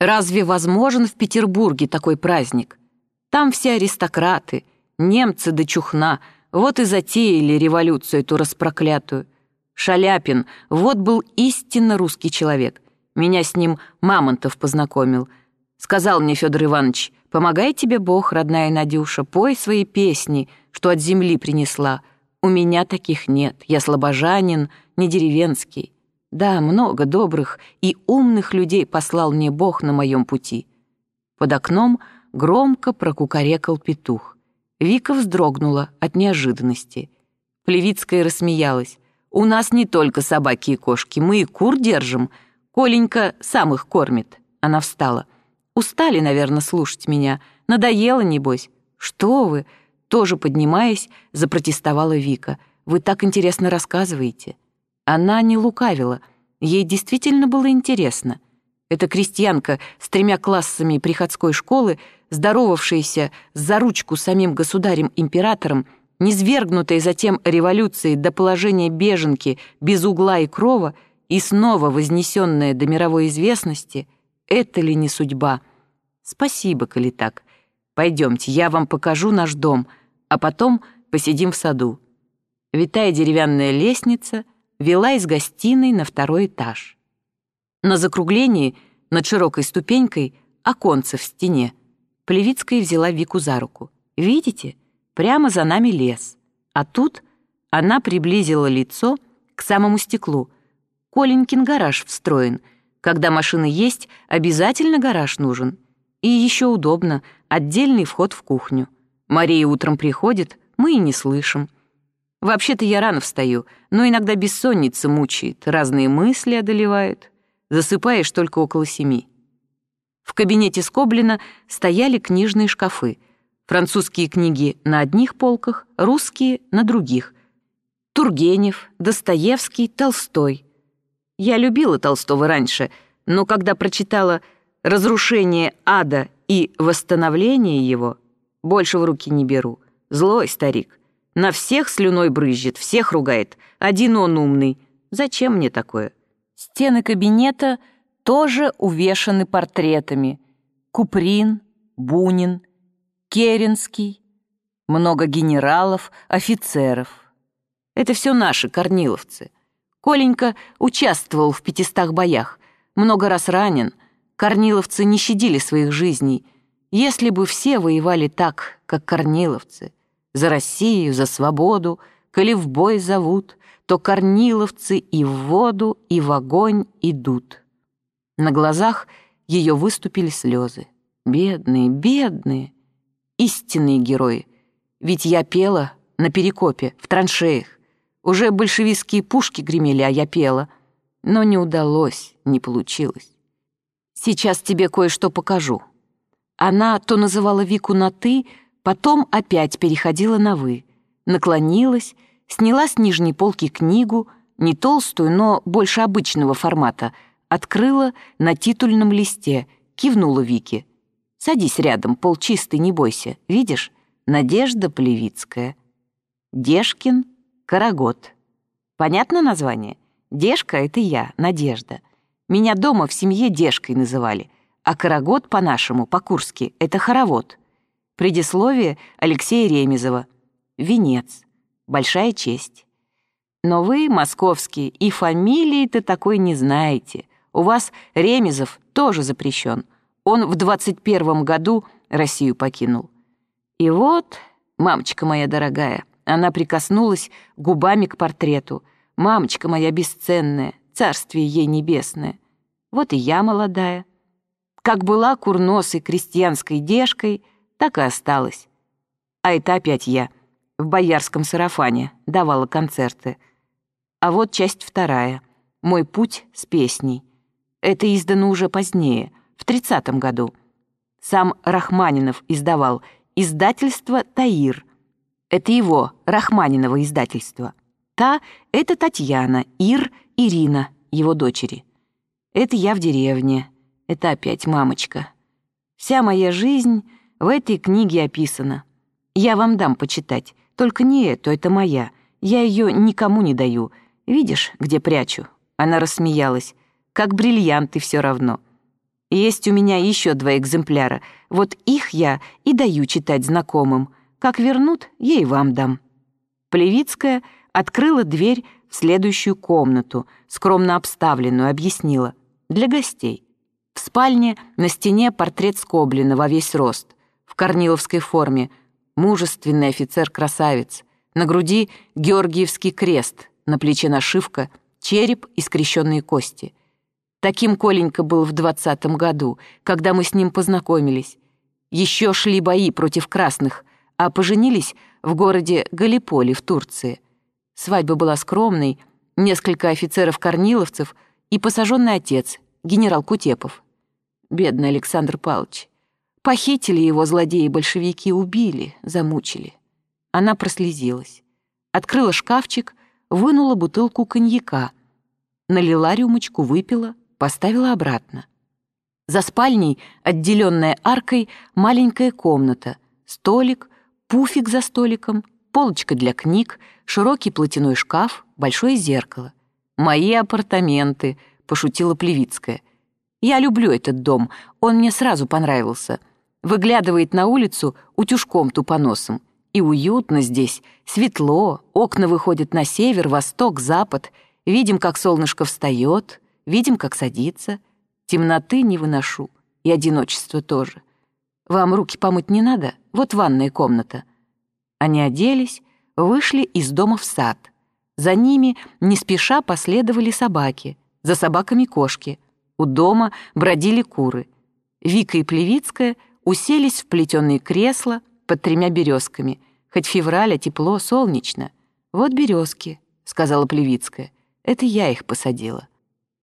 Разве возможен в Петербурге такой праздник? Там все аристократы, немцы да чухна, вот и затеяли революцию эту распроклятую. Шаляпин, вот был истинно русский человек. Меня с ним Мамонтов познакомил. Сказал мне Федор Иванович, помогай тебе Бог, родная Надюша, пой свои песни, что от земли принесла. У меня таких нет, я слабожанин, не деревенский. Да, много добрых и умных людей послал мне Бог на моем пути. Под окном громко прокукарекал петух. Вика вздрогнула от неожиданности. Плевицкая рассмеялась. «У нас не только собаки и кошки, мы и кур держим. Коленька сам их кормит». Она встала. «Устали, наверное, слушать меня. Надоело, небось». «Что вы?» Тоже поднимаясь, запротестовала Вика. «Вы так интересно рассказываете». Она не лукавила. Ей действительно было интересно. Эта крестьянка с тремя классами приходской школы, здоровавшаяся за ручку самим государем-императором, низвергнутая затем революцией до положения беженки без угла и крова и снова вознесенная до мировой известности, это ли не судьба? Спасибо, коли так. Пойдемте, я вам покажу наш дом, а потом посидим в саду. Витая деревянная лестница — вела из гостиной на второй этаж. На закруглении, над широкой ступенькой, оконце в стене, Плевицкая взяла Вику за руку. «Видите? Прямо за нами лес. А тут она приблизила лицо к самому стеклу. Коленькин гараж встроен. Когда машины есть, обязательно гараж нужен. И еще удобно, отдельный вход в кухню. Мария утром приходит, мы и не слышим. Вообще-то я рано встаю, но иногда бессонница мучает, разные мысли одолевают. Засыпаешь только около семи. В кабинете Скоблина стояли книжные шкафы. Французские книги на одних полках, русские — на других. Тургенев, Достоевский, Толстой. Я любила Толстого раньше, но когда прочитала «Разрушение ада» и «Восстановление его», больше в руки не беру. Злой старик. На всех слюной брызжет, всех ругает. Один он умный. Зачем мне такое? Стены кабинета тоже увешаны портретами. Куприн, Бунин, Керенский, много генералов, офицеров. Это все наши, корниловцы. Коленька участвовал в пятистах боях, много раз ранен. Корниловцы не щадили своих жизней. Если бы все воевали так, как корниловцы — за Россию, за свободу, коли в бой зовут, то корниловцы и в воду, и в огонь идут. На глазах ее выступили слезы. Бедные, бедные, истинные герои. Ведь я пела на перекопе, в траншеях. Уже большевистские пушки гремели, а я пела. Но не удалось, не получилось. Сейчас тебе кое-что покажу. Она то называла Вику на «ты», Потом опять переходила на «вы», наклонилась, сняла с нижней полки книгу, не толстую, но больше обычного формата, открыла на титульном листе, кивнула Вике. «Садись рядом, полчистый, не бойся. Видишь? Надежда Плевицкая. Дешкин, Карагод. Понятно название? Дешка — это я, Надежда. Меня дома в семье Дешкой называли, а Карагод по-нашему, по-курски, это хоровод. Предисловие Алексея Ремезова. Венец. Большая честь. Но вы, московские, и фамилии-то такой не знаете. У вас Ремезов тоже запрещен. Он в 21 году Россию покинул. И вот, мамочка моя дорогая, она прикоснулась губами к портрету. Мамочка моя бесценная, царствие ей небесное. Вот и я молодая. Как была курносой крестьянской дежкой, так и осталась. А это опять я, в боярском сарафане, давала концерты. А вот часть вторая, «Мой путь с песней». Это издано уже позднее, в тридцатом году. Сам Рахманинов издавал издательство «Таир». Это его, Рахманинова издательство. Та — это Татьяна, Ир, Ирина, его дочери. Это я в деревне. Это опять мамочка. Вся моя жизнь в этой книге описано. Я вам дам почитать, только не эту, это моя. Я ее никому не даю. Видишь, где прячу?» Она рассмеялась. «Как бриллианты все равно». Есть у меня еще два экземпляра. Вот их я и даю читать знакомым. Как вернут, я и вам дам». Плевицкая открыла дверь в следующую комнату, скромно обставленную, объяснила. «Для гостей». В спальне на стене портрет Скоблина во весь рост, в корниловской форме, мужественный офицер-красавец, на груди Георгиевский крест, на плече нашивка, череп и скрещенные кости — Таким Коленька был в двадцатом году, когда мы с ним познакомились. Еще шли бои против красных, а поженились в городе Галиполи в Турции. Свадьба была скромной, несколько офицеров-корниловцев и посаженный отец, генерал Кутепов. Бедный Александр Павлович. Похитили его злодеи-большевики, убили, замучили. Она прослезилась. Открыла шкафчик, вынула бутылку коньяка, налила рюмочку, выпила, поставила обратно. За спальней, отделенная аркой, маленькая комната, столик, пуфик за столиком, полочка для книг, широкий платяной шкаф, большое зеркало. «Мои апартаменты», — пошутила Плевицкая. «Я люблю этот дом, он мне сразу понравился. Выглядывает на улицу утюжком тупоносом. И уютно здесь, светло, окна выходят на север, восток, запад. Видим, как солнышко встает, Видим, как садится. Темноты не выношу. И одиночество тоже. Вам руки помыть не надо? Вот ванная комната». Они оделись, вышли из дома в сад. За ними не спеша последовали собаки, за собаками кошки. У дома бродили куры. Вика и Плевицкая уселись в плетеные кресла под тремя березками. Хоть февраля тепло, солнечно. «Вот березки», — сказала Плевицкая. «Это я их посадила».